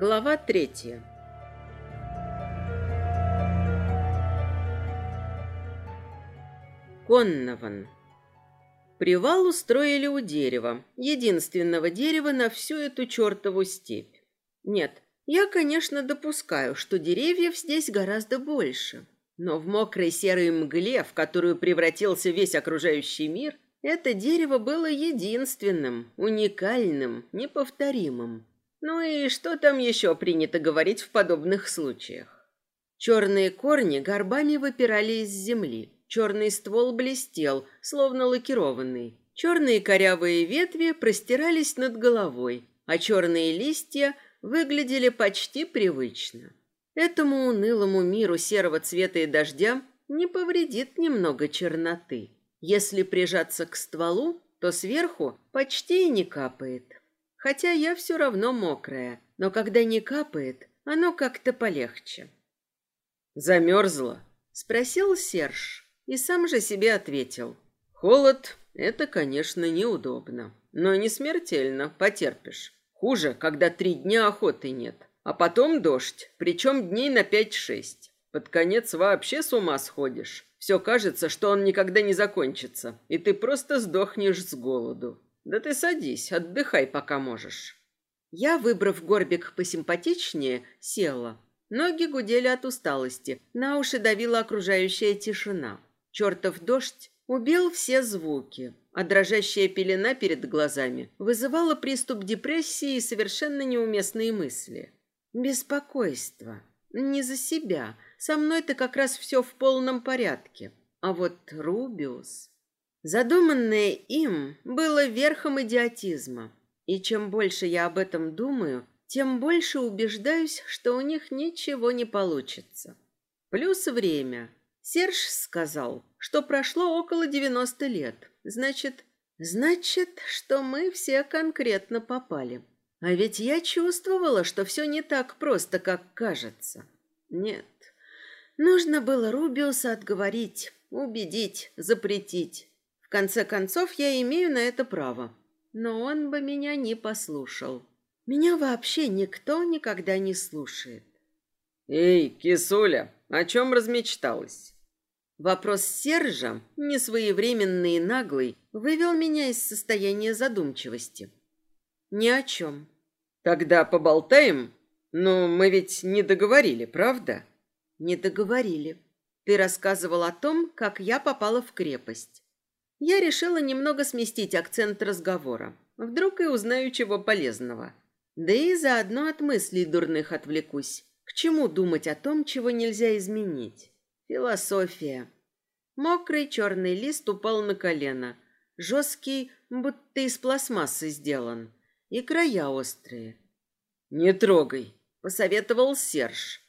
Глава третья. Коннован. Привал устроили у дерева, единственного дерева на всю эту чертову степь. Нет, я, конечно, допускаю, что деревьев здесь гораздо больше. Но в мокрой серой мгле, в которую превратился весь окружающий мир, это дерево было единственным, уникальным, неповторимым. Ну и что там еще принято говорить в подобных случаях? Черные корни горбами выпирали из земли. Черный ствол блестел, словно лакированный. Черные корявые ветви простирались над головой, а черные листья выглядели почти привычно. Этому унылому миру серого цвета и дождя не повредит немного черноты. Если прижаться к стволу, то сверху почти и не капает. Хотя я все равно мокрая, но когда не капает, оно как-то полегче. Замерзла? Спросил Серж и сам же себе ответил. Холод — это, конечно, неудобно, но не смертельно, потерпишь. Хуже, когда три дня охоты нет, а потом дождь, причем дней на пять-шесть. Под конец вообще с ума сходишь. Все кажется, что он никогда не закончится, и ты просто сдохнешь с голоду. Да ты садись, отдыхай, пока можешь. Я, выбрав горбик посимпатичнее, села. Ноги гудели от усталости, на уши давила окружающая тишина. Чертов дождь убил все звуки, а дрожащая пелена перед глазами вызывала приступ депрессии и совершенно неуместные мысли. Беспокойство. Не за себя. Со мной-то как раз все в полном порядке. А вот Рубиус... Задуманное им было верхом идиотизма. И чем больше я об этом думаю, тем больше убеждаюсь, что у них ничего не получится. Плюс время. Серж сказал, что прошло около 90 лет. Значит, значит, что мы все конкретно попали. А ведь я чувствовала, что все не так просто, как кажется. Нет, нужно было Рубиуса отговорить, убедить, запретить. В конце концов, я имею на это право. Но он бы меня не послушал. Меня вообще никто никогда не слушает. «Эй, кисуля, о чем размечталась?» Вопрос Сержа, несвоевременный и наглый, вывел меня из состояния задумчивости. Ни о чем. «Тогда поболтаем? Но мы ведь не договорили, правда?» «Не договорили. Ты рассказывал о том, как я попала в крепость. Я решила немного сместить акцент разговора. Вдруг и узнаю чего полезного. Да и заодно от мыслей дурных отвлекусь. К чему думать о том, чего нельзя изменить? Философия. Мокрый черный лист упал на колено. Жесткий, будто из пластмассы сделан. И края острые. «Не трогай», — посоветовал Серж.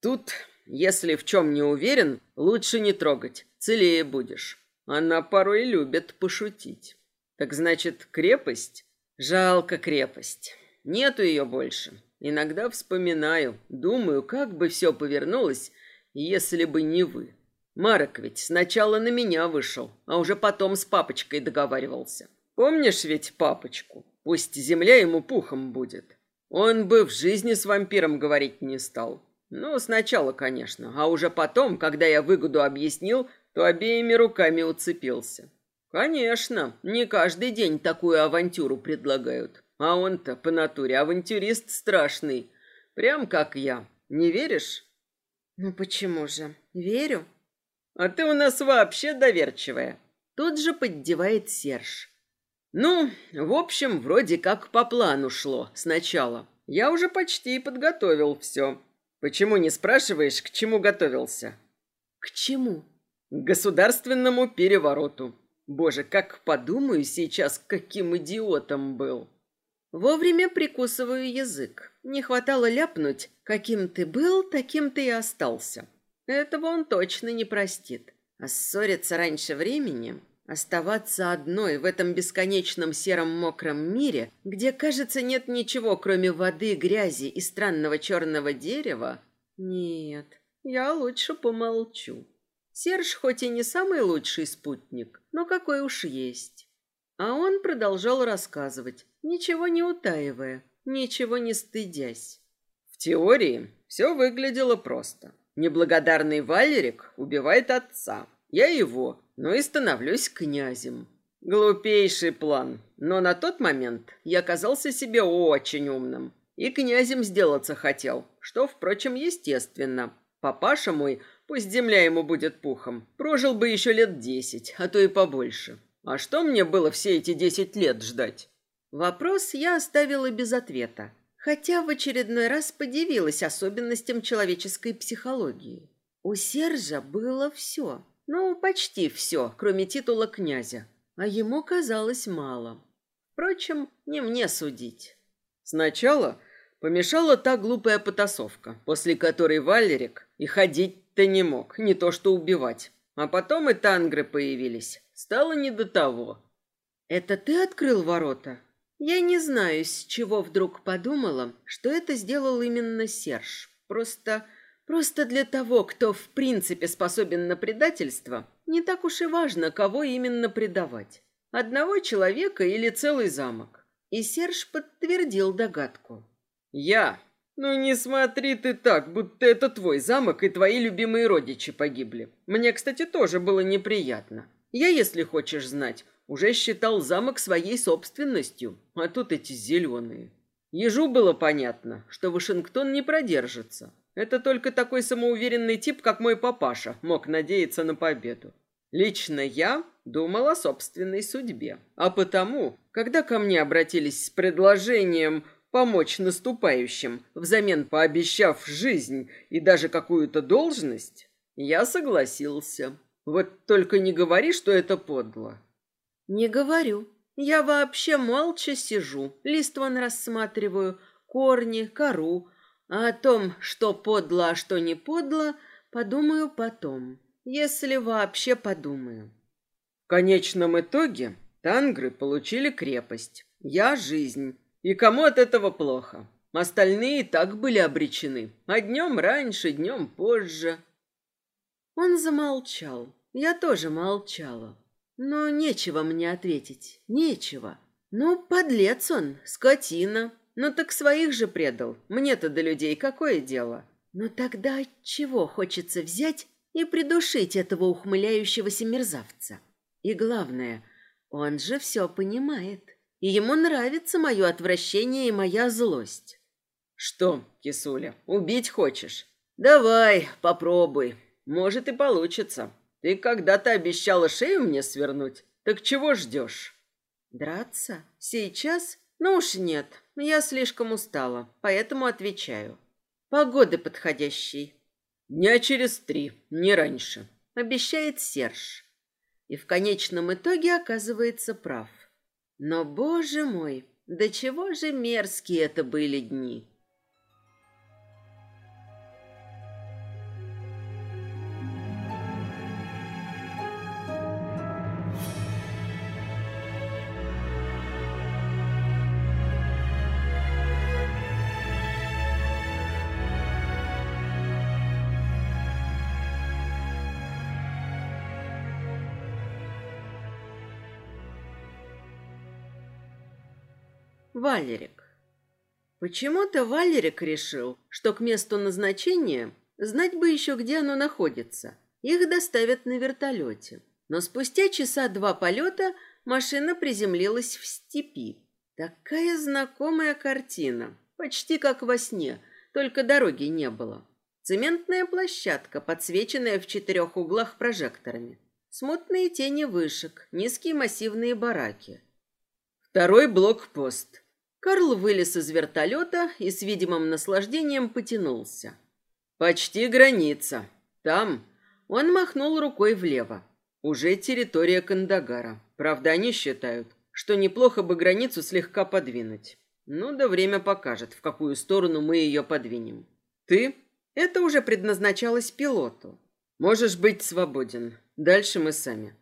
«Тут, если в чем не уверен, лучше не трогать, целее будешь». Она порой любит пошутить. Так значит, крепость? Жалко крепость. Нету ее больше. Иногда вспоминаю, думаю, как бы все повернулось, если бы не вы. Марок ведь сначала на меня вышел, а уже потом с папочкой договаривался. Помнишь ведь папочку? Пусть земля ему пухом будет. Он бы в жизни с вампиром говорить не стал. Ну, сначала, конечно, а уже потом, когда я выгоду объяснил, то обеими руками уцепился. Конечно, не каждый день такую авантюру предлагают. А он-то по натуре авантюрист страшный. Прям как я. Не веришь? Ну почему же? Верю. А ты у нас вообще доверчивая. Тут же поддевает Серж. Ну, в общем, вроде как по плану шло сначала. Я уже почти подготовил все. Почему не спрашиваешь, к чему готовился? К чему? Государственному перевороту. Боже, как подумаю сейчас, каким идиотом был. Вовремя прикусываю язык. Не хватало ляпнуть, каким ты был, таким ты и остался. Этого он точно не простит. А ссориться раньше времени, оставаться одной в этом бесконечном сером мокром мире, где, кажется, нет ничего, кроме воды, грязи и странного черного дерева, нет, я лучше помолчу. Серж хоть и не самый лучший спутник, но какой уж есть. А он продолжал рассказывать, ничего не утаивая, ничего не стыдясь. теории все выглядело просто. Неблагодарный Валерик убивает отца. Я его, но и становлюсь князем. Глупейший план, но на тот момент я казался себе очень умным. И князем сделаться хотел, что, впрочем, естественно. Папаша мой, пусть земля ему будет пухом, прожил бы еще лет десять, а то и побольше. А что мне было все эти десять лет ждать? Вопрос я оставила без ответа, хотя в очередной раз подивилась особенностям человеческой психологии. У Сержа было все, ну, почти все, кроме титула князя, а ему казалось мало. Впрочем, не мне судить. Сначала помешала та глупая потасовка, после которой Валерик и ходить-то не мог, не то что убивать. А потом и тангры появились. Стало не до того. «Это ты открыл ворота?» Я не знаю, с чего вдруг подумала, что это сделал именно Серж. Просто... Просто для того, кто в принципе способен на предательство, не так уж и важно, кого именно предавать. Одного человека или целый замок. И Серж подтвердил догадку. «Я? Ну не смотри ты так, будто это твой замок и твои любимые родичи погибли. Мне, кстати, тоже было неприятно. Я, если хочешь знать, уже считал замок своей собственностью, а тут эти зеленые. Ежу было понятно, что Вашингтон не продержится. Это только такой самоуверенный тип, как мой папаша, мог надеяться на победу. Лично я думал о собственной судьбе. А потому, когда ко мне обратились с предложением помочь наступающим, взамен пообещав жизнь и даже какую-то должность, я согласился. Вот только не говори, что это подло. Не говорю. Я вообще молча сижу, лист вон рассматриваю, корни, кору. А о том, что подло, а что не подло, подумаю потом. Если вообще подумаю. В конечном итоге тангры получили крепость, я жизнь. И кому от этого плохо? Остальные и так были обречены. А днем раньше, днем позже. Он замолчал. Я тоже молчала. Но нечего мне ответить. Нечего. Ну, подлец он, скотина. Ну так своих же предал. Мне-то до людей какое дело? Но тогда чего хочется взять и придушить этого ухмыляющегося мерзавца? И главное, он же все понимает ему нравится мое отвращение и моя злость. Что, кисуля, убить хочешь? Давай, попробуй. Может и получится. Ты когда-то обещала шею мне свернуть. Так чего ждешь? Драться? Сейчас? Ну уж нет. Я слишком устала, поэтому отвечаю. Погоды подходящей. Дня через три, не раньше. Обещает Серж. И в конечном итоге оказывается прав. Но, боже мой, до чего же мерзкие это были дни! Валерик. Почему-то Валерик решил, что к месту назначения знать бы еще, где оно находится. Их доставят на вертолете. Но спустя часа два полета машина приземлилась в степи. Такая знакомая картина, почти как во сне, только дороги не было. Цементная площадка, подсвеченная в четырех углах прожекторами. Смутные тени вышек, низкие массивные бараки. Второй блокпост. Карл вылез из вертолета и с видимым наслаждением потянулся. «Почти граница. Там...» Он махнул рукой влево. «Уже территория Кандагара. Правда, они считают, что неплохо бы границу слегка подвинуть. Ну да время покажет, в какую сторону мы ее подвинем. Ты? Это уже предназначалось пилоту. Можешь быть свободен. Дальше мы сами.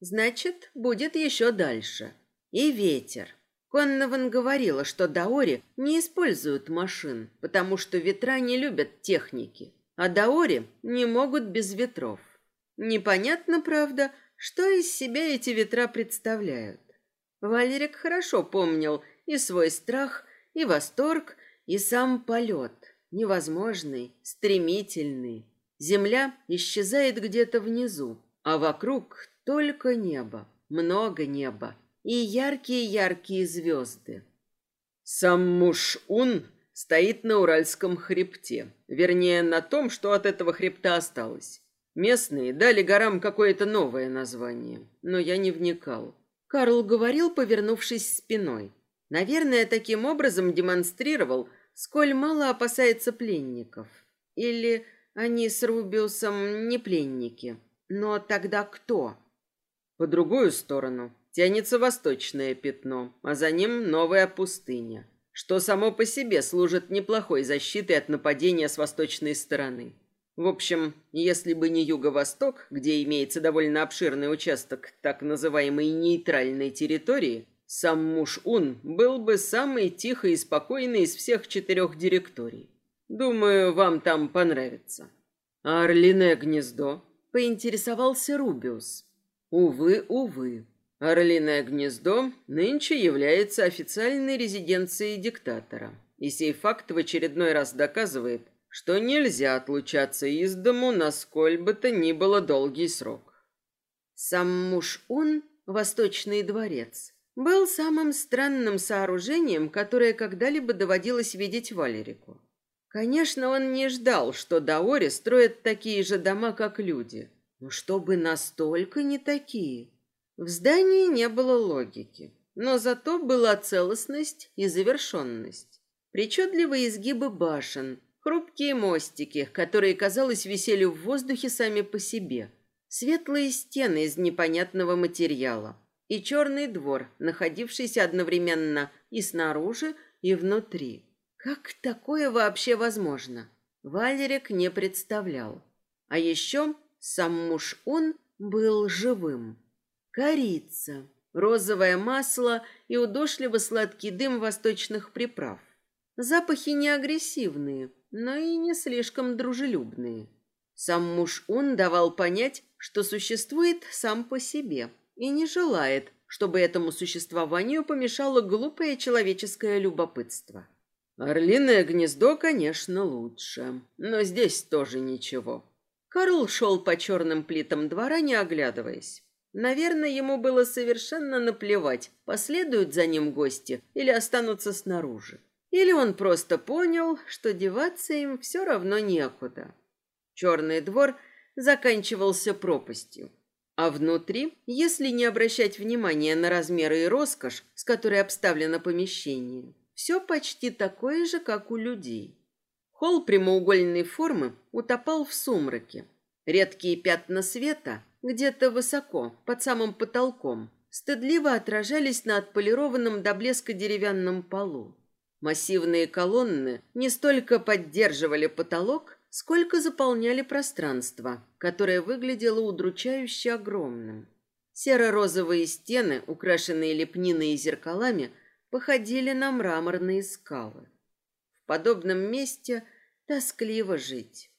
Значит, будет еще дальше. И ветер. Коннован говорила, что даори не используют машин, потому что ветра не любят техники, а даори не могут без ветров. Непонятно, правда, что из себя эти ветра представляют. Валерик хорошо помнил и свой страх, и восторг, и сам полет. невозможный, стремительный. Земля исчезает где-то внизу, а вокруг только небо, много неба и яркие-яркие звезды. Сам Муш-Ун стоит на Уральском хребте, вернее, на том, что от этого хребта осталось. Местные дали горам какое-то новое название, но я не вникал. Карл говорил, повернувшись спиной. Наверное, таким образом демонстрировал, сколь мало опасается пленников. Или они с Рубиусом не пленники. Но тогда кто? По другую сторону тянется восточное пятно, а за ним новая пустыня, что само по себе служит неплохой защитой от нападения с восточной стороны. В общем, если бы не юго-восток, где имеется довольно обширный участок так называемой нейтральной территории, сам Муш-Ун был бы самый тихий и спокойный из всех четырех директорий. Думаю, вам там понравится. А орлиное гнездо? Поинтересовался Рубиус. Увы, увы. Орлиное гнездо нынче является официальной резиденцией диктатора. И сей факт в очередной раз доказывает, что нельзя отлучаться из дому на сколь бы то ни было долгий срок. Сам Муш-Ун, Восточный дворец, был самым странным сооружением, которое когда-либо доводилось видеть Валерику. Конечно, он не ждал, что Даори строят такие же дома, как люди. Но чтобы настолько не такие. В здании не было логики, но зато была целостность и завершенность. Причудливые изгибы башен, хрупкие мостики, которые, казалось, висели в воздухе сами по себе, светлые стены из непонятного материала, и черный двор, находившийся одновременно и снаружи, и внутри. Как такое вообще возможно? Валерик не представлял. А еще сам муж он был живым. Корица, розовое масло и удушливо-сладкий дым восточных приправ. Запахи не агрессивные, но и не слишком дружелюбные. Сам муж он давал понять, что существует сам по себе – и не желает, чтобы этому существованию помешало глупое человеческое любопытство. Орлиное гнездо, конечно, лучше, но здесь тоже ничего. Карл шел по черным плитам двора, не оглядываясь. Наверное, ему было совершенно наплевать, последуют за ним гости или останутся снаружи. Или он просто понял, что деваться им все равно некуда. Черный двор заканчивался пропастью. А внутри, если не обращать внимания на размеры и роскошь, с которой обставлено помещение, все почти такое же, как у людей. Холл прямоугольной формы утопал в сумраке. Редкие пятна света где-то высоко, под самым потолком, стыдливо отражались на отполированном до блеска деревянном полу. Массивные колонны не столько поддерживали потолок, сколько заполняли пространство, которое выглядело удручающе огромным. Серо-розовые стены, украшенные лепниной и зеркалами, походили на мраморные скалы. В подобном месте тоскливо жить.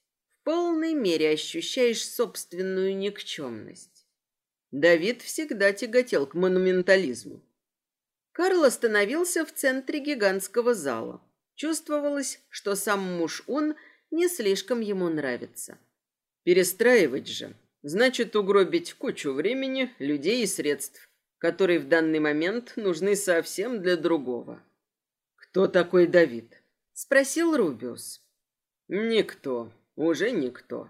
Полной мере ощущаешь собственную никчемность. Давид всегда тяготел к монументализму. Карл остановился в центре гигантского зала. Чувствовалось, что сам муж он – не слишком ему нравится. Перестраивать же значит угробить кучу времени, людей и средств, которые в данный момент нужны совсем для другого. Кто такой Давид? спросил Рубиус. Никто, уже никто.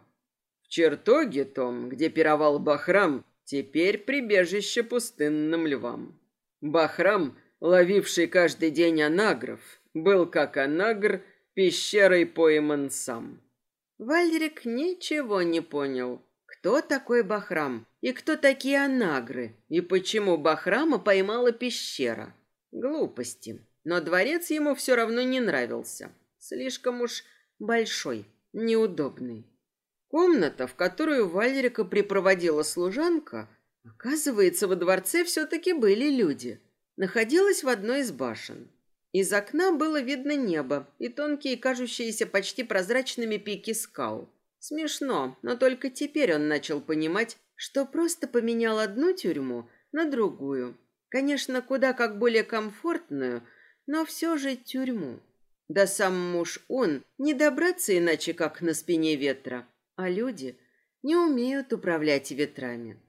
В чертоге том, где пировал Бахрам, теперь прибежище пустынным львам. Бахрам, ловивший каждый день анагров, был как анагр пещерой пойман сам. Вальрик ничего не понял. Кто такой Бахрам? И кто такие анагры? И почему Бахрама поймала пещера? Глупости. Но дворец ему все равно не нравился. Слишком уж большой, неудобный. Комната, в которую Вальрика припроводила служанка, оказывается, во дворце все-таки были люди. Находилась в одной из башен. Из окна было видно небо и тонкие, кажущиеся почти прозрачными пики скал. Смешно, но только теперь он начал понимать, что просто поменял одну тюрьму на другую. Конечно, куда как более комфортную, но все же тюрьму. Да сам муж он не добраться иначе, как на спине ветра, а люди не умеют управлять ветрами.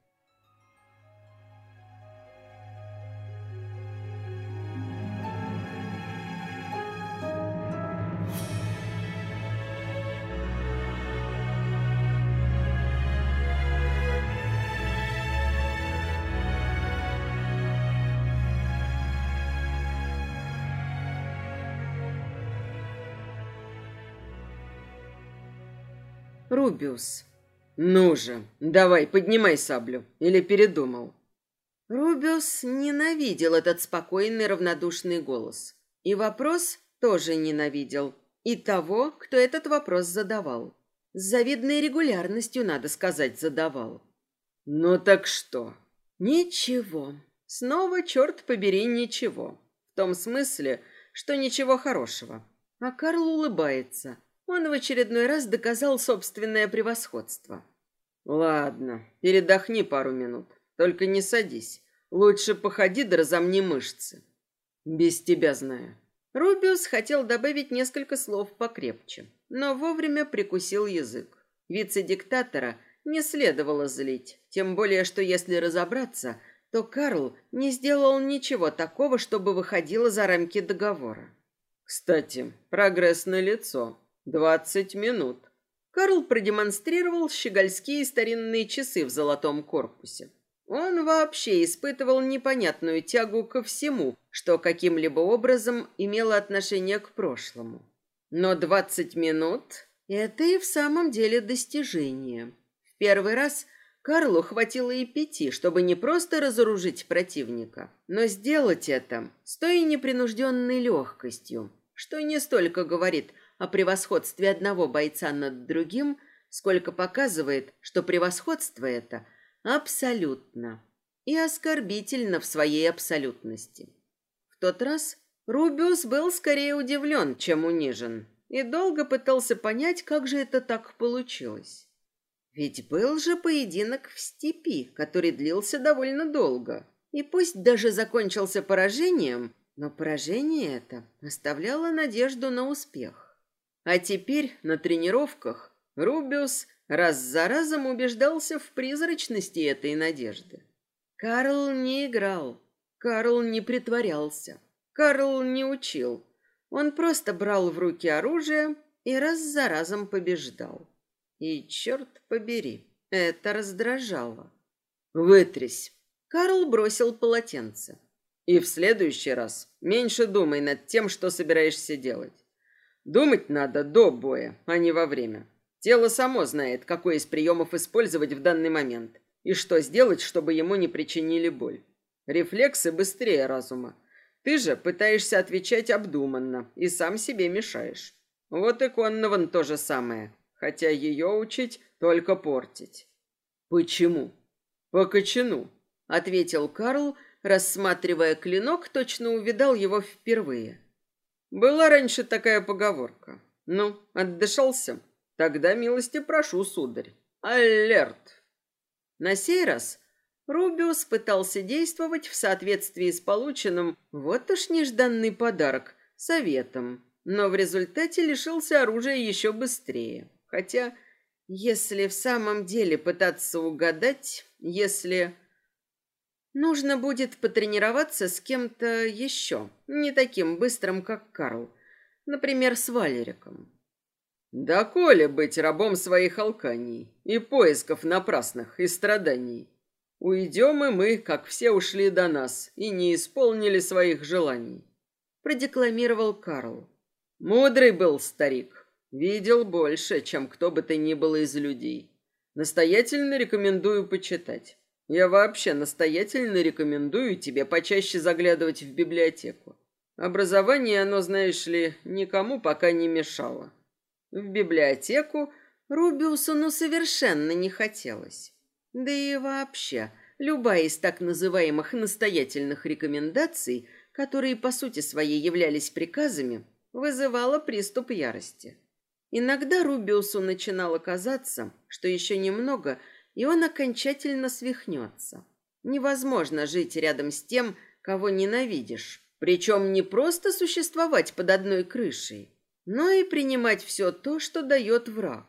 Рубиус. Ну же, давай, поднимай саблю. Или передумал? Рубиус ненавидел этот спокойный, равнодушный голос. И вопрос тоже ненавидел. И того, кто этот вопрос задавал. С завидной регулярностью, надо сказать, задавал. Ну так что? Ничего. Снова, черт побери, ничего. В том смысле, что ничего хорошего. А Карл улыбается. Он в очередной раз доказал собственное превосходство. Ладно, передохни пару минут. Только не садись. Лучше походи да разомни мышцы. Без тебя знаю. Рубиус хотел добавить несколько слов покрепче, но вовремя прикусил язык. Вице-диктатора не следовало злить, тем более, что если разобраться, то Карл не сделал ничего такого, чтобы выходило за рамки договора. Кстати, прогресс на лицо. «Двадцать минут». Карл продемонстрировал щегольские старинные часы в золотом корпусе. Он вообще испытывал непонятную тягу ко всему, что каким-либо образом имело отношение к прошлому. Но двадцать минут – это и в самом деле достижение. В первый раз Карлу хватило и пяти, чтобы не просто разоружить противника, но сделать это с той непринужденной легкостью, что не столько говорит – о превосходстве одного бойца над другим, сколько показывает, что превосходство это абсолютно и оскорбительно в своей абсолютности. В тот раз Рубиус был скорее удивлен, чем унижен, и долго пытался понять, как же это так получилось. Ведь был же поединок в степи, который длился довольно долго. И пусть даже закончился поражением, но поражение это оставляло надежду на успех. А теперь на тренировках Рубиус раз за разом убеждался в призрачности этой надежды. Карл не играл, Карл не притворялся, Карл не учил. Он просто брал в руки оружие и раз за разом побеждал. И черт побери, это раздражало. «Вытрись!» Карл бросил полотенце. «И в следующий раз меньше думай над тем, что собираешься делать. Думать надо до боя, а не во время. Тело само знает, какой из приемов использовать в данный момент и что сделать, чтобы ему не причинили боль. Рефлексы быстрее разума. Ты же пытаешься отвечать обдуманно и сам себе мешаешь. Вот и Коннован то же самое, хотя ее учить только портить. Почему? По кочану, ответил Карл, рассматривая клинок, точно увидал его впервые. Была раньше такая поговорка. Ну, отдышался? Тогда милости прошу, сударь. Алерт! На сей раз Рубиус пытался действовать в соответствии с полученным, вот уж нежданный подарок, советом, но в результате лишился оружия еще быстрее. Хотя, если в самом деле пытаться угадать, если... Нужно будет потренироваться с кем-то еще, не таким быстрым, как Карл. Например, с Валериком. Да коли быть рабом своих алканий и поисков напрасных и страданий. Уйдем и мы, как все ушли до нас, и не исполнили своих желаний. Продекламировал Карл. Мудрый был старик. Видел больше, чем кто бы то ни было из людей. Настоятельно рекомендую почитать. Я вообще настоятельно рекомендую тебе почаще заглядывать в библиотеку. Образование, оно, знаешь ли, никому пока не мешало. В библиотеку Рубиусу ну совершенно не хотелось. Да и вообще, любая из так называемых настоятельных рекомендаций, которые по сути своей являлись приказами, вызывала приступ ярости. Иногда Рубиусу начинало казаться, что еще немного – и он окончательно свихнется. Невозможно жить рядом с тем, кого ненавидишь, Причем не просто существовать под одной крышей, но и принимать все то, что дает враг.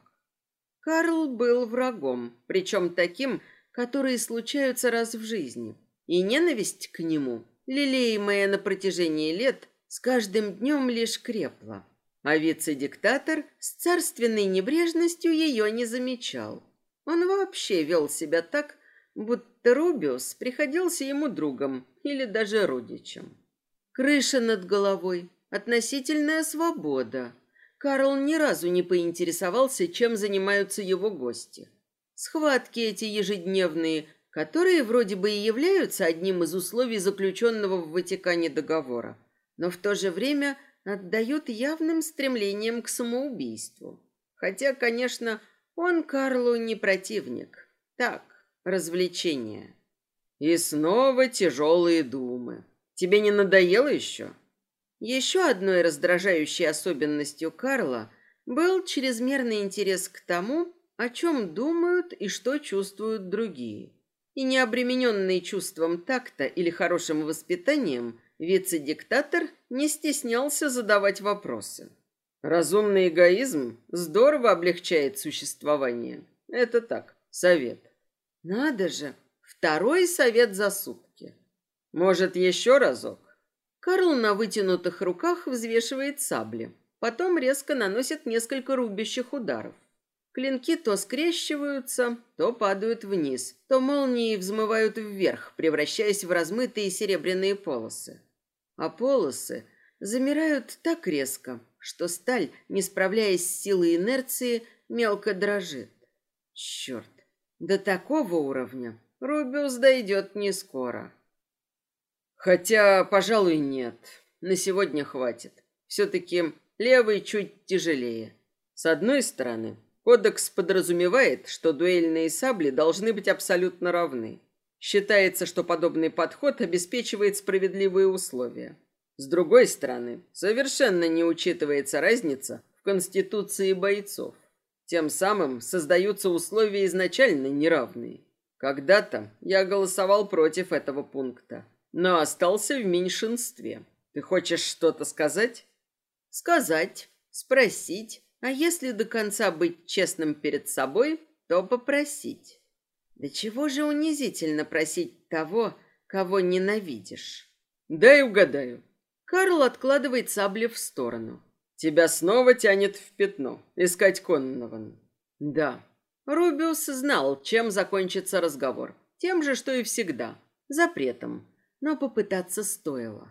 Карл был врагом, причем таким, которые случаются раз в жизни. И ненависть к нему, лелеемая на протяжении лет, с каждым днем лишь крепла. А вице-диктатор с царственной небрежностью ее не замечал. Он вообще вел себя так, будто Рубиус приходился ему другом или даже родичем. Крыша над головой, относительная свобода. Карл ни разу не поинтересовался, чем занимаются его гости. Схватки эти ежедневные, которые вроде бы и являются одним из условий заключенного в Ватикане договора, но в то же время отдают явным стремлением к самоубийству. Хотя, конечно, он Карлу не противник. Так, развлечение. И снова тяжелые думы. Тебе не надоело еще? Еще одной раздражающей особенностью Карла был чрезмерный интерес к тому, о чем думают и что чувствуют другие. И не обремененный чувством такта или хорошим воспитанием, вице-диктатор не стеснялся задавать вопросы. Разумный эгоизм здорово облегчает существование. Это так, совет. Надо же, второй совет за сутки. Может, еще разок? Карл на вытянутых руках взвешивает сабли. Потом резко наносит несколько рубящих ударов. Клинки то скрещиваются, то падают вниз, то молнии взмывают вверх, превращаясь в размытые серебряные полосы. А полосы замирают так резко, что сталь, не справляясь с силой инерции, мелко дрожит. Черт, до такого уровня Рубиус дойдет не скоро. Хотя, пожалуй, нет. На сегодня хватит. Все-таки левый чуть тяжелее. С одной стороны, Кодекс подразумевает, что дуэльные сабли должны быть абсолютно равны. Считается, что подобный подход обеспечивает справедливые условия. С другой стороны, совершенно не учитывается разница в конституции бойцов. Тем самым создаются условия изначально неравные. Когда-то я голосовал против этого пункта, но остался в меньшинстве. Ты хочешь что-то сказать? Сказать, спросить, а если до конца быть честным перед собой, то попросить. Да чего же унизительно просить того, кого ненавидишь? Дай угадаю. Карл откладывает сабли в сторону. Тебя снова тянет в пятно. Искать Коннован. Да. Рубиус знал, чем закончится разговор. Тем же, что и всегда. Запретом. Но попытаться стоило.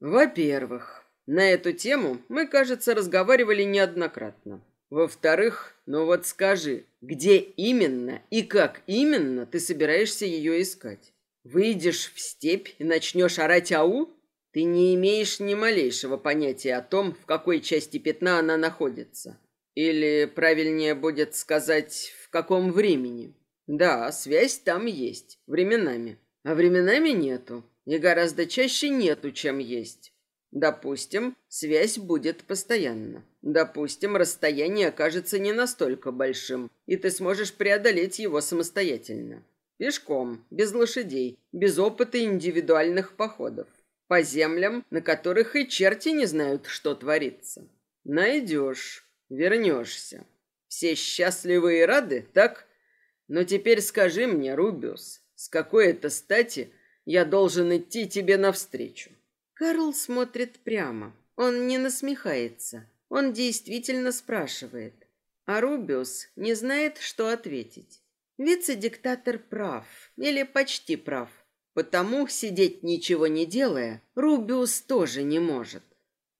Во-первых, на эту тему мы, кажется, разговаривали неоднократно. Во-вторых, ну вот скажи, где именно и как именно ты собираешься ее искать? Выйдешь в степь и начнешь орать «Ау»? Ты не имеешь ни малейшего понятия о том, в какой части пятна она находится. Или, правильнее будет сказать, в каком времени. Да, связь там есть, временами. А временами нету. И гораздо чаще нету, чем есть. Допустим, связь будет постоянна. Допустим, расстояние окажется не настолько большим, и ты сможешь преодолеть его самостоятельно. Пешком, без лошадей, без опыта индивидуальных походов. По землям, на которых и черти не знают, что творится. Найдешь, вернешься. Все счастливы и рады, так? Но теперь скажи мне, Рубиус, с какой это стати я должен идти тебе навстречу? Карл смотрит прямо. Он не насмехается. Он действительно спрашивает. А Рубиус не знает, что ответить. Вице-диктатор прав. Или почти прав. Потому сидеть ничего не делая, Рубиус тоже не может.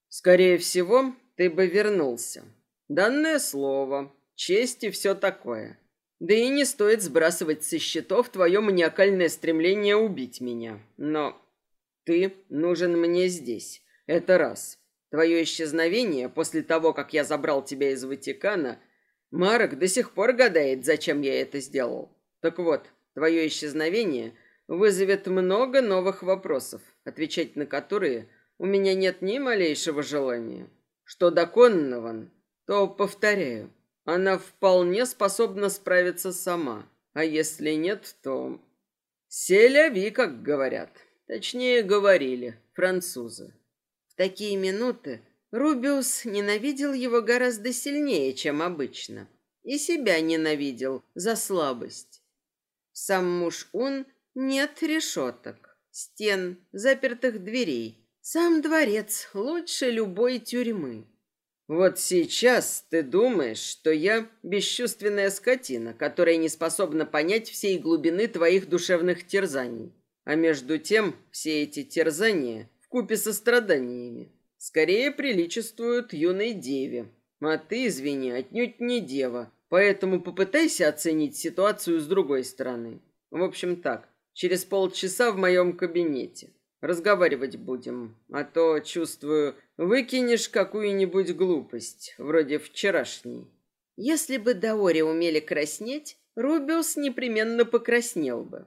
Скорее всего, ты бы вернулся. Данное слово, честь и все такое. Да и не стоит сбрасывать со счетов твое маниакальное стремление убить меня. Но ты нужен мне здесь. Это раз. Твое исчезновение после того, как я забрал тебя из Ватикана, Марок до сих пор гадает, зачем я это сделал. Так вот, твое исчезновение вызовет много новых вопросов, отвечать на которые у меня нет ни малейшего желания. Что до Коннован, то, повторяю, она вполне способна справиться сама. А если нет, то... Селяви, как говорят. Точнее говорили, французы. В такие минуты Рубиус ненавидел его гораздо сильнее, чем обычно. И себя ненавидел за слабость. Сам муж он нет решеток, стен, запертых дверей. Сам дворец лучше любой тюрьмы. Вот сейчас ты думаешь, что я бесчувственная скотина, которая не способна понять всей глубины твоих душевных терзаний. А между тем все эти терзания вкупе со страданиями скорее приличествуют юной деве. А ты, извини, отнюдь не дева, поэтому попытайся оценить ситуацию с другой стороны. В общем так, через полчаса в моем кабинете. Разговаривать будем, а то, чувствую, выкинешь какую-нибудь глупость, вроде вчерашней. Если бы Даори умели краснеть, Рубиус непременно покраснел бы.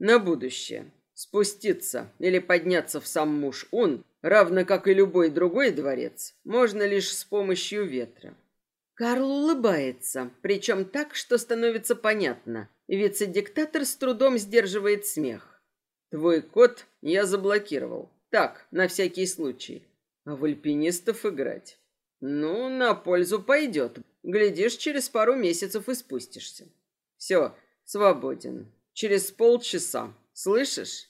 На будущее. Спуститься или подняться в сам муж он, равно как и любой другой дворец, можно лишь с помощью ветра. Карл улыбается, причем так, что становится понятно. Вице-диктатор с трудом сдерживает смех. Твой код я заблокировал. Так, на всякий случай. А в альпинистов играть? Ну, на пользу пойдет. Глядишь, через пару месяцев и спустишься. Все, свободен. Через полчаса. Слышишь?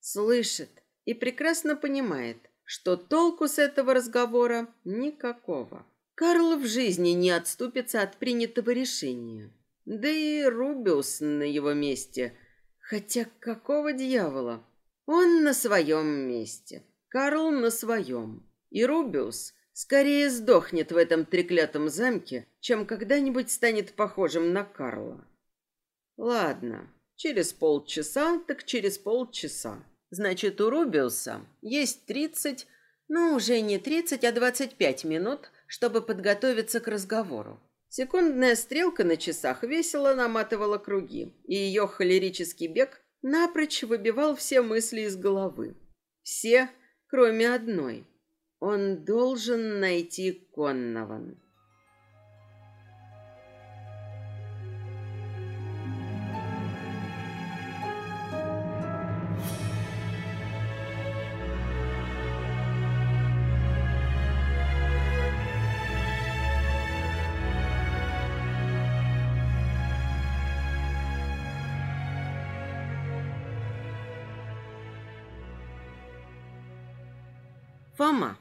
Слышит и прекрасно понимает, что толку с этого разговора никакого. Карл в жизни не отступится от принятого решения. Да и Рубиус на его месте. Хотя какого дьявола? Он на своем месте. Карл на своем. И Рубиус скорее сдохнет в этом треклятом замке, чем когда-нибудь станет похожим на Карла. Ладно, через полчаса, так через полчаса. Значит, у Рубиуса есть тридцать, ну, уже не тридцать, а двадцать пять минут, чтобы подготовиться к разговору. Секундная стрелка на часах весело наматывала круги, и ее холерический бег напрочь выбивал все мысли из головы. Все, кроме одной. Он должен найти Коннован. Фома.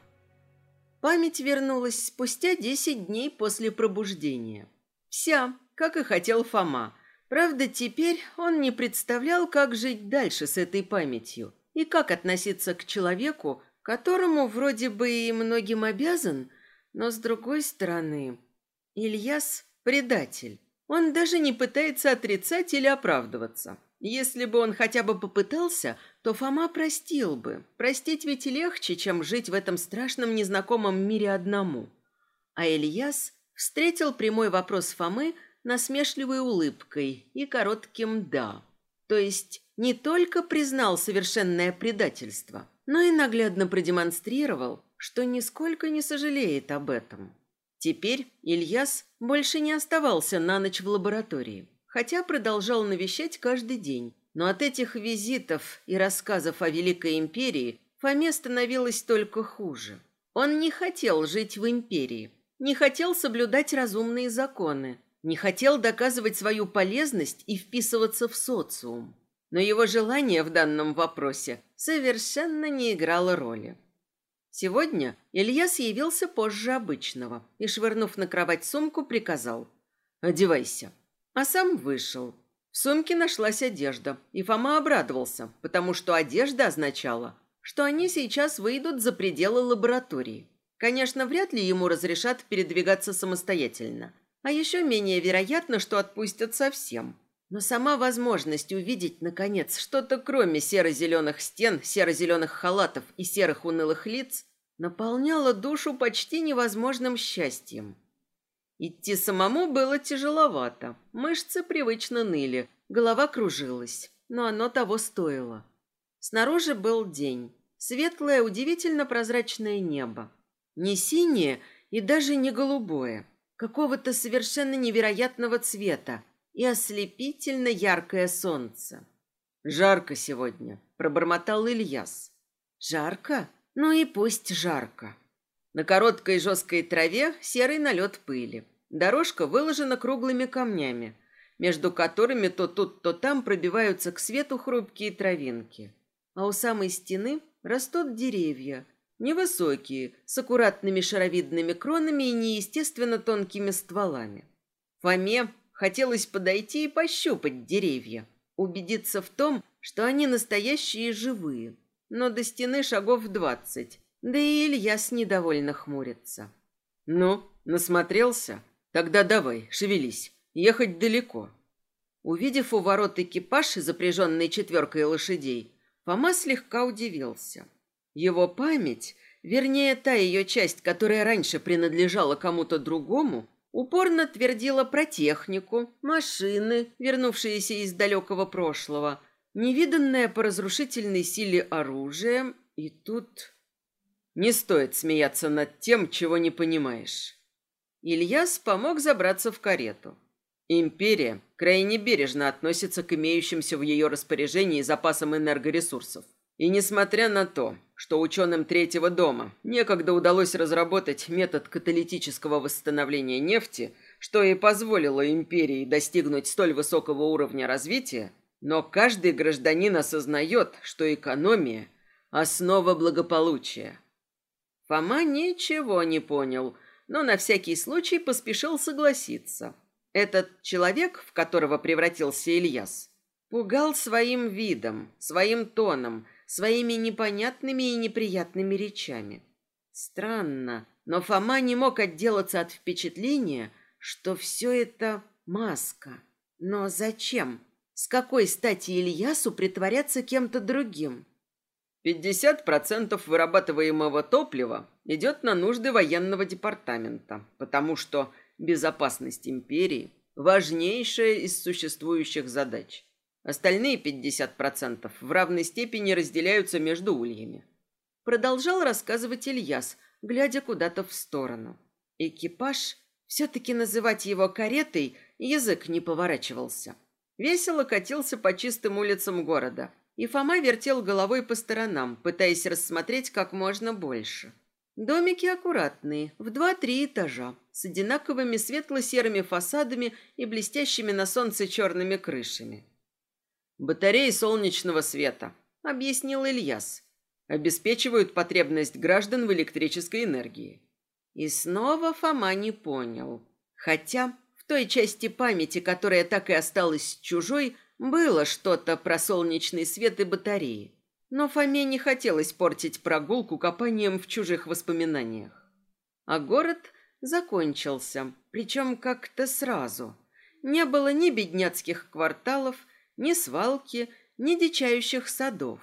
Память вернулась спустя десять дней после пробуждения. Вся, как и хотел Фома. Правда, теперь он не представлял, как жить дальше с этой памятью и как относиться к человеку, которому вроде бы и многим обязан, но с другой стороны, Ильяс – предатель. Он даже не пытается отрицать или оправдываться. Если бы он хотя бы попытался, то Фома простил бы. Простить ведь легче, чем жить в этом страшном незнакомом мире одному. А Ильяс встретил прямой вопрос Фомы насмешливой улыбкой и коротким «да». То есть не только признал совершенное предательство, но и наглядно продемонстрировал, что нисколько не сожалеет об этом. Теперь Ильяс больше не оставался на ночь в лаборатории хотя продолжал навещать каждый день. Но от этих визитов и рассказов о Великой Империи Фоме становилось только хуже. Он не хотел жить в Империи, не хотел соблюдать разумные законы, не хотел доказывать свою полезность и вписываться в социум. Но его желание в данном вопросе совершенно не играло роли. Сегодня Ильяс явился позже обычного и, швырнув на кровать сумку, приказал «Одевайся» а сам вышел. В сумке нашлась одежда, и Фома обрадовался, потому что одежда означала, что они сейчас выйдут за пределы лаборатории. Конечно, вряд ли ему разрешат передвигаться самостоятельно, а еще менее вероятно, что отпустят совсем. Но сама возможность увидеть, наконец, что-то кроме серо-зеленых стен, серо-зеленых халатов и серых унылых лиц наполняла душу почти невозможным счастьем. Идти самому было тяжеловато. Мышцы привычно ныли, голова кружилась, но оно того стоило. Снаружи был день. Светлое, удивительно прозрачное небо. Не синее и даже не голубое. Какого-то совершенно невероятного цвета и ослепительно яркое солнце. Жарко сегодня, пробормотал Ильяс. Жарко? Ну и пусть жарко. На короткой жесткой траве серый налет пыли. Дорожка выложена круглыми камнями, между которыми то тут, то там пробиваются к свету хрупкие травинки. А у самой стены растут деревья, невысокие, с аккуратными шаровидными кронами и неестественно тонкими стволами. Фоме хотелось подойти и пощупать деревья, убедиться в том, что они настоящие и живые. Но до стены шагов двадцать, да и Ильяс недовольно хмурится. «Ну, насмотрелся? Тогда давай, шевелись. Ехать далеко». Увидев у ворот экипаж, запряженный четверкой лошадей, Фома слегка удивился. Его память, вернее, та ее часть, которая раньше принадлежала кому-то другому, упорно твердила про технику, машины, вернувшиеся из далекого прошлого, невиданное по разрушительной силе оружие, и тут... Не стоит смеяться над тем, чего не понимаешь. Ильяс помог забраться в карету. Империя крайне бережно относится к имеющимся в ее распоряжении запасам энергоресурсов. И несмотря на то, что ученым третьего дома некогда удалось разработать метод каталитического восстановления нефти, что и позволило империи достигнуть столь высокого уровня развития, но каждый гражданин осознает, что экономия – основа благополучия. Фома ничего не понял, но на всякий случай поспешил согласиться – этот человек, в которого превратился Ильяс, пугал своим видом, своим тоном, своими непонятными и неприятными речами. Странно, но Фома не мог отделаться от впечатления, что все это маска. Но зачем? С какой стати Ильясу притворяться кем-то другим? 50% вырабатываемого топлива идет на нужды военного департамента, потому что безопасность империи – важнейшая из существующих задач. Остальные 50% в равной степени разделяются между ульями. Продолжал рассказывать Ильяс, глядя куда-то в сторону. Экипаж, все-таки называть его каретой, язык не поворачивался. Весело катился по чистым улицам города, и Фома вертел головой по сторонам, пытаясь рассмотреть как можно больше. Домики аккуратные, в два-три этажа, с одинаковыми светло-серыми фасадами и блестящими на солнце черными крышами. «Батареи солнечного света», — объяснил Ильяс, «обеспечивают потребность граждан в электрической энергии». И снова Фома не понял. Хотя в той части памяти, которая так и осталась чужой, было что-то про солнечный свет и батареи. Но Фоме не хотелось портить прогулку копанием в чужих воспоминаниях. А город закончился, причем как-то сразу. Не было ни бедняцких кварталов, ни свалки, ни дичающих садов.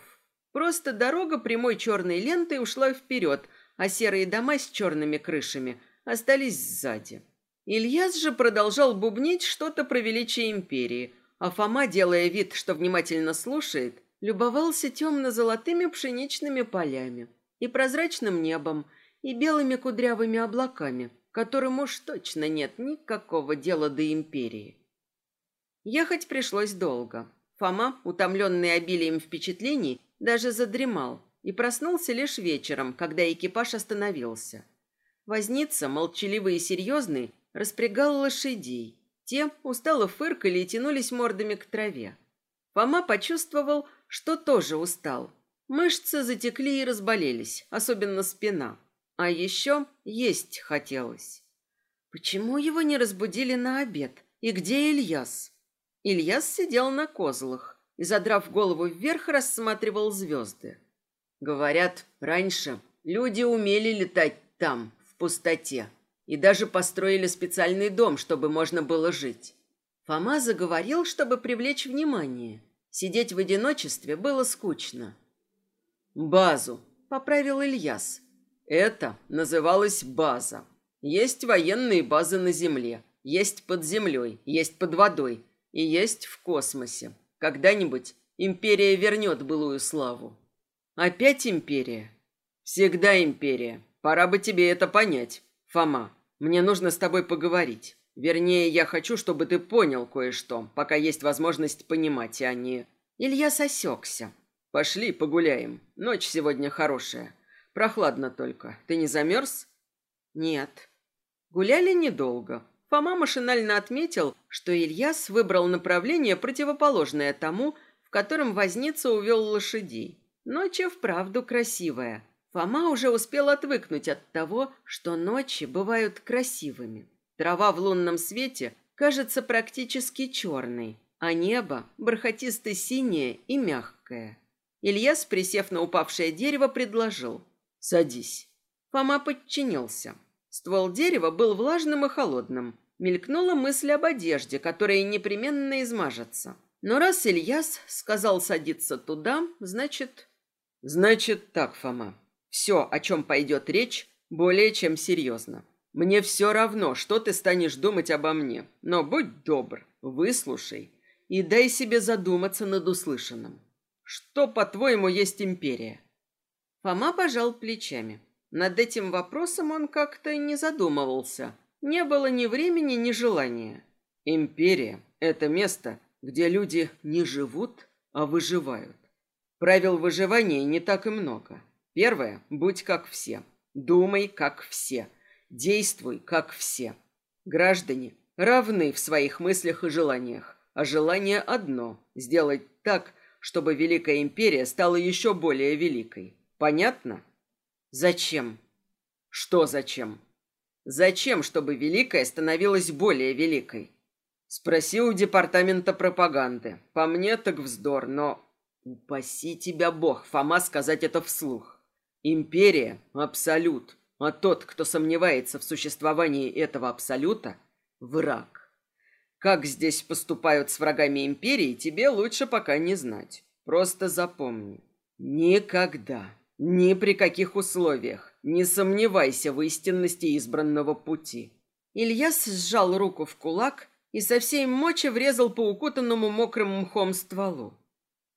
Просто дорога прямой черной лентой ушла вперед, а серые дома с черными крышами остались сзади. Ильяс же продолжал бубнить что-то про величие империи, а Фома, делая вид, что внимательно слушает, любовался темно-золотыми пшеничными полями и прозрачным небом, и белыми кудрявыми облаками, которым уж точно нет никакого дела до империи. Ехать пришлось долго. Фома, утомленный обилием впечатлений, даже задремал и проснулся лишь вечером, когда экипаж остановился. Возница, молчаливый и серьезный, распрягал лошадей. Те устало фыркали и тянулись мордами к траве. Фома почувствовал, что тоже устал. Мышцы затекли и разболелись, особенно спина. А еще есть хотелось. Почему его не разбудили на обед? И где Ильяс? Ильяс сидел на козлах и, задрав голову вверх, рассматривал звезды. Говорят, раньше люди умели летать там, в пустоте, и даже построили специальный дом, чтобы можно было жить. Фома заговорил, чтобы привлечь внимание – Сидеть в одиночестве было скучно. «Базу», — поправил Ильяс. «Это называлось база. Есть военные базы на Земле, есть под землей, есть под водой и есть в космосе. Когда-нибудь империя вернет былую славу». «Опять империя?» «Всегда империя. Пора бы тебе это понять, Фома. Мне нужно с тобой поговорить. Вернее, я хочу, чтобы ты понял кое-что, пока есть возможность понимать, а не... Илья сосекся. Пошли погуляем. Ночь сегодня хорошая. Прохладно только. Ты не замерз? Нет. Гуляли недолго. Фома машинально отметил, что Ильяс выбрал направление, противоположное тому, в котором возница увел лошадей. Ночь вправду красивая. Фома уже успел отвыкнуть от того, что ночи бывают красивыми. Трава в лунном свете кажется практически черной, а небо бархатисто-синее и мягкое. Ильяс, присев на упавшее дерево, предложил «Садись». Фома подчинился. Ствол дерева был влажным и холодным. Мелькнула мысль об одежде, которая непременно измажется. Но раз Ильяс сказал садиться туда, значит... Значит так, Фома. Все, о чем пойдет речь, более чем серьезно. Мне все равно, что ты станешь думать обо мне, но будь добр, выслушай и дай себе задуматься над услышанным. Что, по-твоему, есть империя? Фома пожал плечами. Над этим вопросом он как-то не задумывался. Не было ни времени, ни желания. Империя – это место, где люди не живут, а выживают. Правил выживания не так и много. Первое – будь как все. Думай, как все. Действуй, как все. Граждане равны в своих мыслях и желаниях. А желание одно – сделать так, чтобы Великая Империя стала еще более великой. Понятно? Зачем? Что зачем? Зачем, чтобы Великая становилась более великой? Спроси у департамента пропаганды. По мне так вздор, но... Упаси тебя Бог, Фома, сказать это вслух. Империя – абсолют, а тот, кто сомневается в существовании этого абсолюта – враг. Как здесь поступают с врагами империи, тебе лучше пока не знать. Просто запомни. Никогда, ни при каких условиях, не сомневайся в истинности избранного пути. Ильяс сжал руку в кулак и со всей мочи врезал по укутанному мокрым мхом стволу.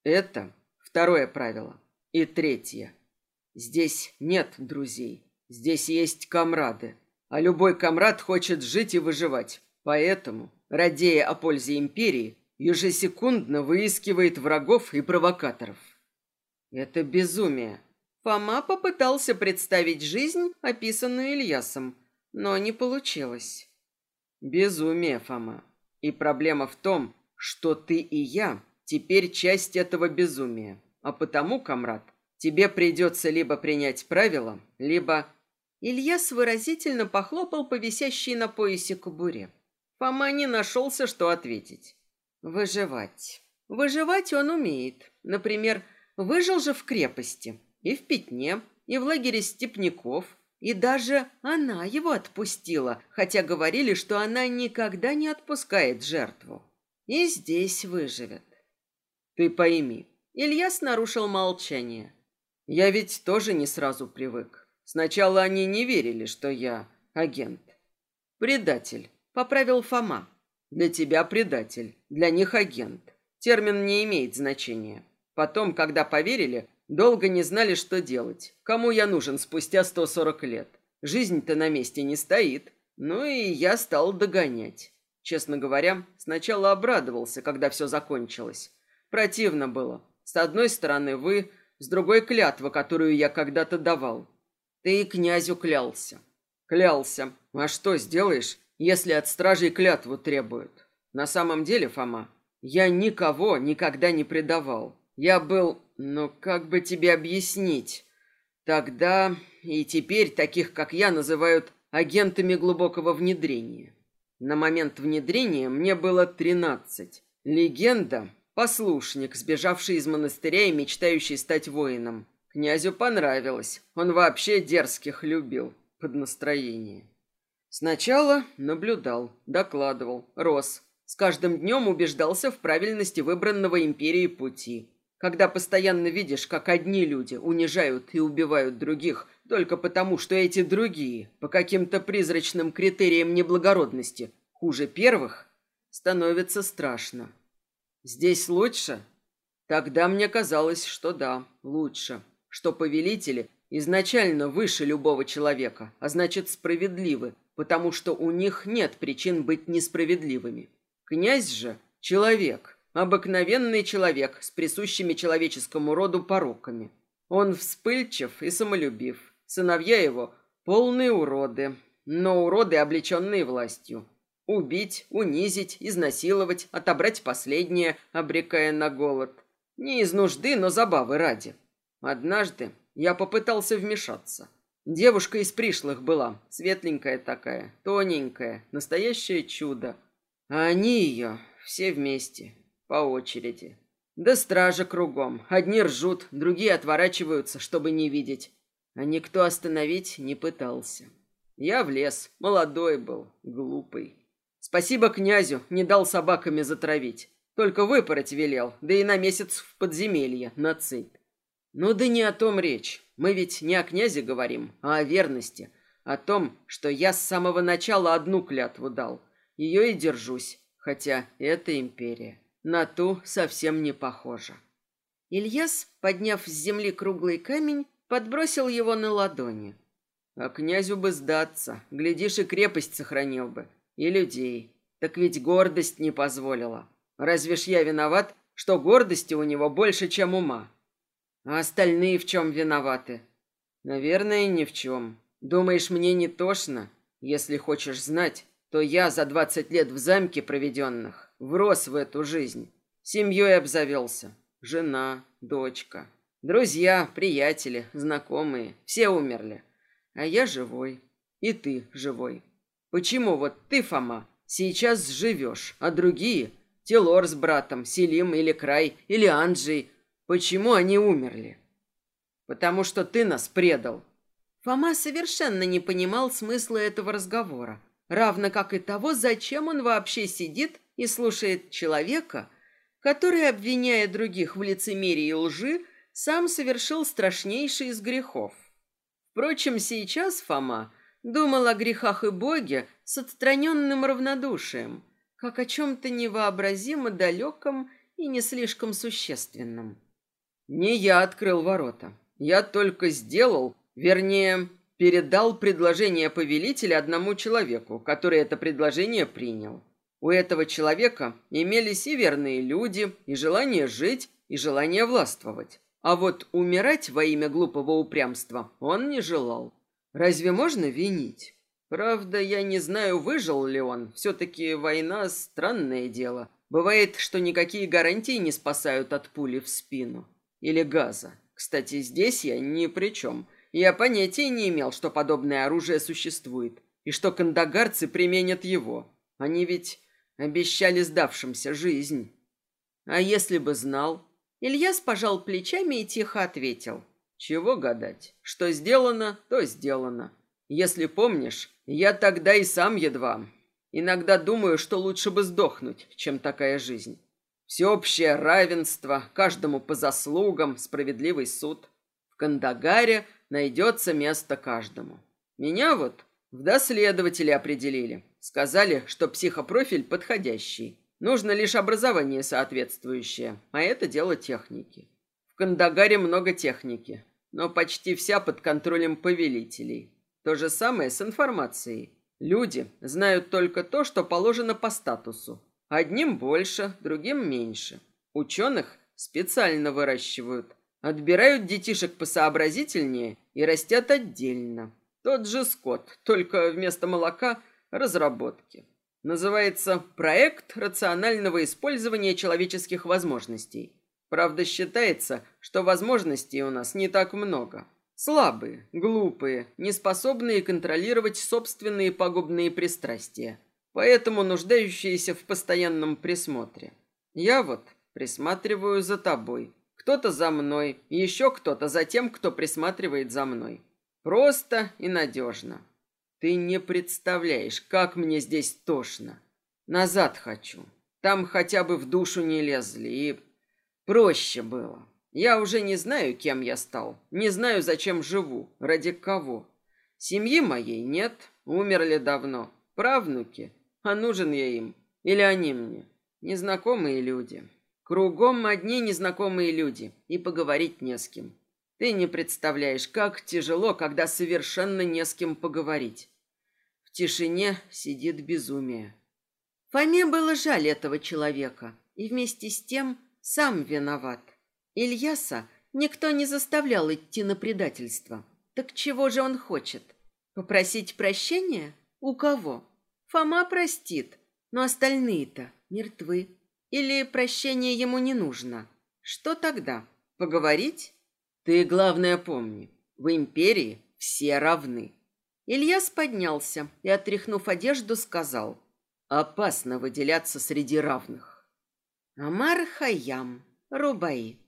Это второе правило. И третье. Здесь нет друзей. Здесь есть комрады. А любой комрад хочет жить и выживать. Поэтому, радея о пользе империи, ежесекундно выискивает врагов и провокаторов. Это безумие. Фома попытался представить жизнь, описанную Ильясом, но не получилось. Безумие, Фома. И проблема в том, что ты и я теперь часть этого безумия. А потому, комрад, тебе придется либо принять правила, либо... Ильяс выразительно похлопал по висящей на поясе кобуре. Фома не нашелся, что ответить. Выживать. Выживать он умеет. Например, выжил же в крепости, и в Пятне, и в лагере степняков, и даже она его отпустила, хотя говорили, что она никогда не отпускает жертву. И здесь выживет. Ты пойми. Ильяс нарушил молчание. Я ведь тоже не сразу привык. Сначала они не верили, что я агент. Предатель, поправил Фома. Для тебя предатель, для них агент. Термин не имеет значения. Потом, когда поверили, долго не знали, что делать. Кому я нужен спустя 140 лет? Жизнь-то на месте не стоит. Ну и я стал догонять. Честно говоря, сначала обрадовался, когда все закончилось. Противно было. С одной стороны вы, с другой клятва, которую я когда-то давал. Ты князю клялся. Клялся. А что сделаешь, если от стражей клятву требуют. На самом деле, Фома, я никого никогда не предавал. Я был, ну как бы тебе объяснить? Тогда и теперь таких, как я, называют агентами глубокого внедрения. На момент внедрения мне было тринадцать. Легенда – послушник, сбежавший из монастыря и мечтающий стать воином. Князю понравилось. Он вообще дерзких любил под настроение. Сначала наблюдал, докладывал, рос. С каждым днем убеждался в правильности выбранного империей пути. Когда постоянно видишь, как одни люди унижают и убивают других только потому, что эти другие, по каким-то призрачным критериям неблагородности, хуже первых, становится страшно. Здесь лучше? Тогда мне казалось, что да, лучше. Что повелители изначально выше любого человека, а значит справедливы, потому что у них нет причин быть несправедливыми. Князь же – человек, Обыкновенный человек с присущими человеческому роду пороками. Он вспыльчив и самолюбив. Сыновья его – полные уроды, но уроды, облеченные властью. Убить, унизить, изнасиловать, отобрать последнее, обрекая на голод. Не из нужды, но забавы ради. Однажды я попытался вмешаться. Девушка из пришлых была, светленькая такая, тоненькая, настоящее чудо. А они ее все вместе, по очереди. Да стража кругом. Одни ржут, другие отворачиваются, чтобы не видеть. А никто остановить не пытался. Я влез, молодой был, глупый. Спасибо князю, не дал собаками затравить. Только выпороть велел, да и на месяц в подземелье, на цепь. Ну да не о том речь. Мы ведь не о князе говорим, а о верности. О том, что я с самого начала одну клятву дал. Ее и держусь, хотя это империя. На ту совсем не похожа. Ильяс, подняв с земли круглый камень, подбросил его на ладони. А князю бы сдаться, глядишь, и крепость сохранил бы, и людей. Так ведь гордость не позволила. Разве ж я виноват, что гордости у него больше, чем ума? А остальные в чем виноваты? Наверное, ни в чем. Думаешь, мне не тошно? Если хочешь знать, то я за двадцать лет в замке проведенных врос в эту жизнь. Семьей обзавелся. Жена, дочка. Друзья, приятели, знакомые. Все умерли. А я живой. И ты живой. Почему вот ты, Фома, сейчас живешь, а другие, Телор с братом, Селим или Край, или Анджей, почему они умерли? Потому что ты нас предал. Фома совершенно не понимал смысла этого разговора, равно как и того, зачем он вообще сидит и слушает человека, который, обвиняя других в лицемерии и лжи, сам совершил страшнейший из грехов. Впрочем, сейчас Фома думал о грехах и Боге с отстраненным равнодушием, как о чем-то невообразимо далеком и не слишком существенном. Не я открыл ворота. Я только сделал, вернее, передал предложение повелителя одному человеку, который это предложение принял. У этого человека имелись и верные люди, и желание жить, и желание властвовать. А вот умирать во имя глупого упрямства он не желал. Разве можно винить? Правда, я не знаю, выжил ли он. Все-таки война – странное дело. Бывает, что никакие гарантии не спасают от пули в спину. Или газа. Кстати, здесь я ни при чем. Я понятия не имел, что подобное оружие существует. И что кандагарцы применят его. Они ведь обещали сдавшимся жизнь. А если бы знал, Ильяс пожал плечами и тихо ответил. «Чего гадать? Что сделано, то сделано. Если помнишь, я тогда и сам едва. Иногда думаю, что лучше бы сдохнуть, чем такая жизнь. Всеобщее равенство, каждому по заслугам, справедливый суд. В Кандагаре найдется место каждому. Меня вот в доследователи определили. Сказали, что психопрофиль подходящий. Нужно лишь образование соответствующее, а это дело техники. Кандагаре много техники, но почти вся под контролем повелителей. То же самое с информацией. Люди знают только то, что положено по статусу. Одним больше, другим меньше. Ученых специально выращивают. Отбирают детишек посообразительнее и растят отдельно. Тот же скот, только вместо молока – разработки. Называется «Проект рационального использования человеческих возможностей». Правда, считается, что возможностей у нас не так много. Слабые, глупые, неспособные контролировать собственные пагубные пристрастия, поэтому нуждающиеся в постоянном присмотре. Я вот присматриваю за тобой, кто-то за мной, еще кто-то за тем, кто присматривает за мной. Просто и надежно. Ты не представляешь, как мне здесь тошно. Назад хочу. Там хотя бы в душу не лезли, и проще было. Я уже не знаю, кем я стал. Не знаю, зачем живу, ради кого. Семьи моей нет, умерли давно. Правнуки, а нужен я им. Или они мне. Незнакомые люди. Кругом одни незнакомые люди, и поговорить не с кем. Ты не представляешь, как тяжело, когда совершенно не с кем поговорить. В тишине сидит безумие. Фоме было жаль этого человека. и вместе с тем сам виноват. Ильяса никто не заставлял идти на предательство. Так чего же он хочет? Попросить прощения? У кого? Фома простит, но остальные-то мертвы. Или прощение ему не нужно? Что тогда? Поговорить? Ты, главное, помни, в империи все равны. Ильяс поднялся и, отряхнув одежду, сказал. Опасно выделяться среди равных. Амар Хаям, Рубаи.